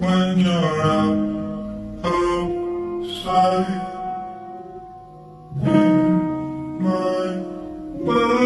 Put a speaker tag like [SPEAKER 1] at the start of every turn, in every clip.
[SPEAKER 1] when you're out of sight in my mind.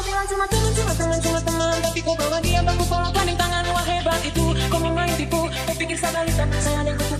[SPEAKER 2] Kau bilang cuma temen, cuma temen, cuma temen Tapi kau bawa dia, baku kau tangan Wah hebat itu, kau main tipu Kau pikir sadar itu, saya
[SPEAKER 3] yang kutu